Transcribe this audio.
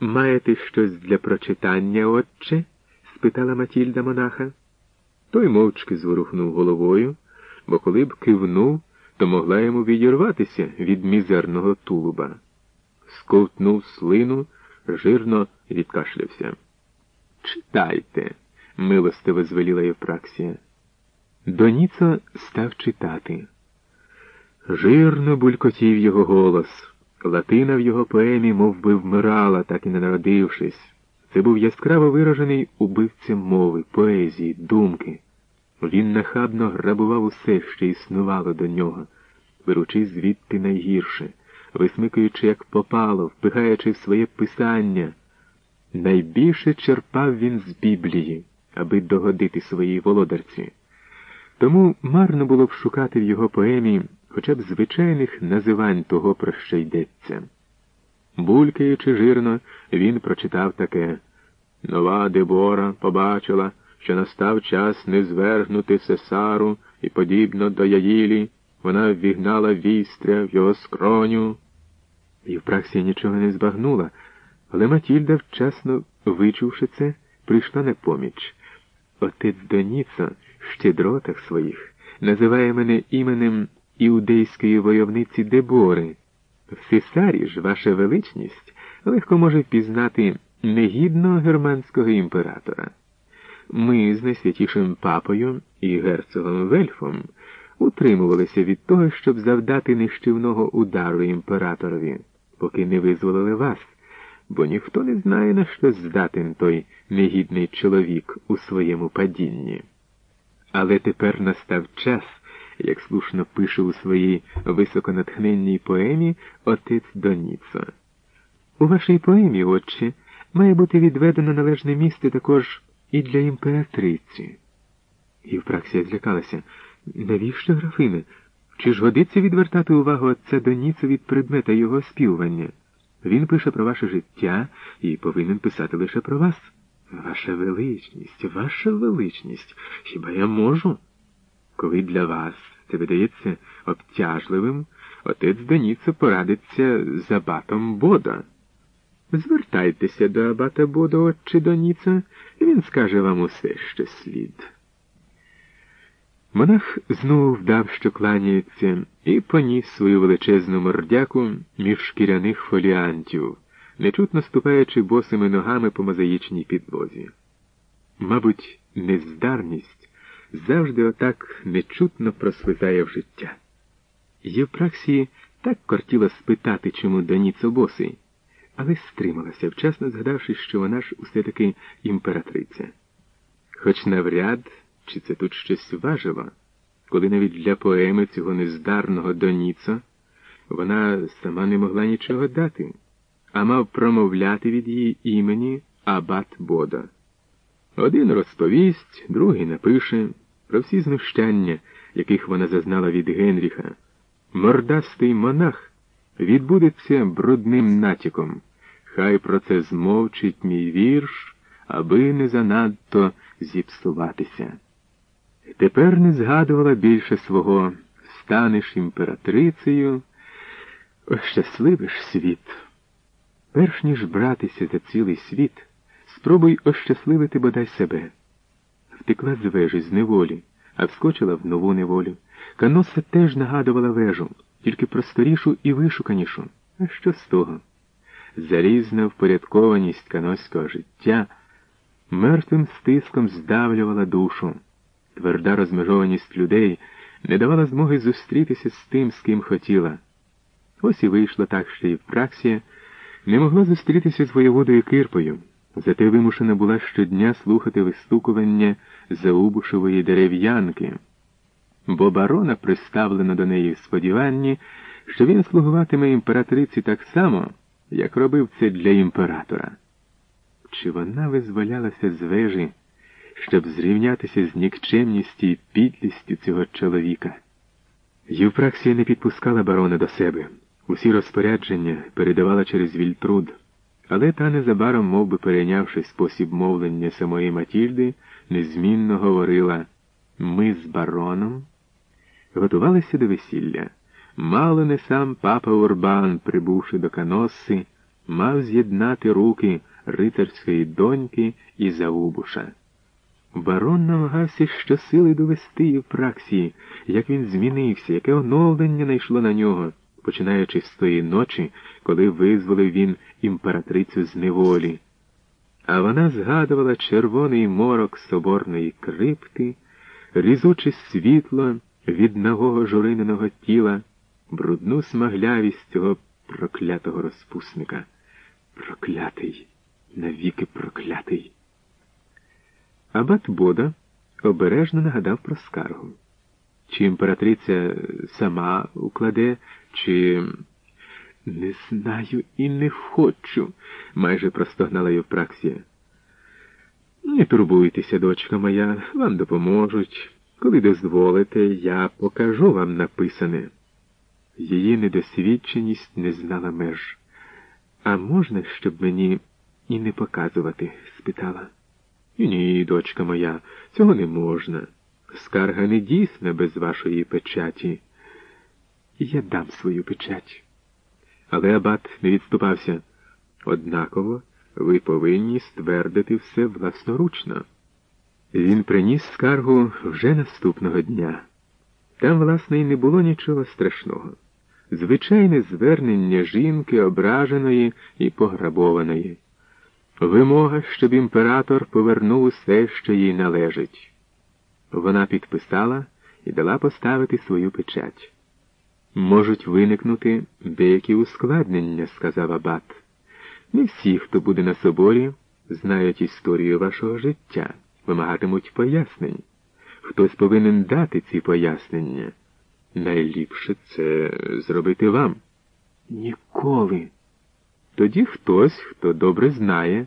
Маєте щось для прочитання, отче? спитала Матільда монаха. Той мовчки зворухнув головою, бо коли б кивнув, то могла йому відірватися від мізерного тулуба. Сковтнув слину, жирно відкашлявся. Читайте, милостиво звеліла Євпраксія. Доніцо став читати. Жирно булькотів його голос. Латина в його поемі мов би, вмирала, так і не народившись. Це був яскраво виражений убивця мови, поезії, думки. Він нахабно грабував усе, що існувало до нього, беручи звідти найгірше, висмикуючи, як попало, впихаючи в своє писання. Найбільше черпав він з Біблії, аби догодити своїй володарці. Тому марно було б шукати в його поемі хоча б звичайних називань того, про що йдеться. Булькаючи жирно, він прочитав таке Нова Дебора побачила, що настав час не звергнути сесару і, подібно до Яїлі, вона ввігнала вістря в його скроню. Євпраксія нічого не збагнула, але Матільда, вчасно вичувши це, прийшла на поміч. Отець Доніцо в щедротах своїх називає мене іменем іудейської войовниці Дебори. В Сесарі ж, ваша величність, легко може впізнати негідного германського імператора. Ми з найсвятішим папою і герцогом Вельфом утримувалися від того, щоб завдати нищівного удару імператорові, поки не визволили вас, бо ніхто не знає, на що здатен той негідний чоловік у своєму падінні. Але тепер настав час як слушно пише у своїй високонатхненній поемі отець Доніцо. У вашій поемі, отче, має бути відведено належне місце також і для імператриці. Євпраксія злякалася. Навіщо, графине? Чи ж годиться відвертати увагу отця Доніцу від предмета його співування? Він пише про ваше життя і повинен писати лише про вас. Ваша величність, ваша величність, хіба я можу? Коли для вас це видається обтяжливим, отець Даніцо порадиться з абатом Бода. Звертайтеся до абата Бода, отче Доніца, і він скаже вам усе, що слід. Монах знову вдав, що кланяється, і поніс свою величезну мордяку між шкіряних фоліантів, нечутно ступаючи босими ногами по мозаїчній підлозі. Мабуть, нездарність завжди отак нечутно прослизає в життя. Євпраксії так кортіло спитати, чому Даніцо босий, але стрималася, вчасно згадавши, що вона ж усе таки імператриця. Хоч навряд, чи це тут щось важило, коли навіть для поеми цього нездарного Доніцо вона сама не могла нічого дати, а мав промовляти від її імені Абат Бода. Один розповість, другий напише про всі знущання, яких вона зазнала від Генріха. Мордастий монах відбудеться брудним натяком. Хай про це змовчить мій вірш, аби не занадто зіпсуватися. Тепер не згадувала більше свого станеш імператрицею, ощасливиш світ. Перш ніж братися за цілий світ. Спробуй ощасливити бодай себе. Втекла з вежі з неволі, а вскочила в нову неволю. Каноса теж нагадувала вежу, тільки просторішу і вишуканішу. А що з того? Залізна впорядкованість каноського життя мертвим стиском здавлювала душу. Тверда розмежованість людей не давала змоги зустрітися з тим, з ким хотіла. Ось і вийшло так, що і в праксі не могла зустрітися з воєводою Кирпою. Зате вимушена була щодня слухати вистукування заубушевої дерев'янки, бо барона приставлено до неї в сподіванні, що він слугуватиме імператриці так само, як робив це для імператора. Чи вона визволялася з вежі, щоб зрівнятися з нікчемністю і підлістю цього чоловіка? Євпраксія не підпускала барона до себе. Усі розпорядження передавала через Вільтруд. Але та незабаром, мов би перейнявши спосіб мовлення самої Матільди, незмінно говорила ми з бароном готувалися до весілля. Мало не сам папа Урбан, прибувши до Каноси, мав з'єднати руки рицарської доньки і Заубуша. Барон намагався щосили довести в праксі, як він змінився, яке оновлення найшло на нього, починаючи з тої ночі, коли визволив він імператрицю з неволі. А вона згадувала червоний морок соборної крипти, різуче світло від нагого журиненого тіла, брудну смаглявість цього проклятого розпусника. Проклятий, навіки проклятий. Абат Бода обережно нагадав про скаргу. Чи імператриця сама укладе, чи не знаю і не хочу, майже простогнала Євпраксія. Не турбуйтеся, дочка моя, вам допоможуть. Коли дозволите, я покажу вам написане. Її недосвідченість не знала меж. А можна, щоб мені і не показувати? спитала. Ні, дочка моя, цього не можна. Скарга не дійсна без вашої печаті. Я дам свою печать. Але абат не відступався. Однаково ви повинні ствердити все власноручно. Він приніс скаргу вже наступного дня. Там, власне, і не було нічого страшного. Звичайне звернення жінки ображеної і пограбованої. Вимога, щоб імператор повернув усе, що їй належить. Вона підписала і дала поставити свою печать. Можуть виникнути деякі ускладнення, сказав Абат. Не всі, хто буде на соборі, знають історію вашого життя, вимагатимуть пояснень. Хтось повинен дати ці пояснення. Найліпше це зробити вам. Ніколи. Тоді хтось, хто добре знає,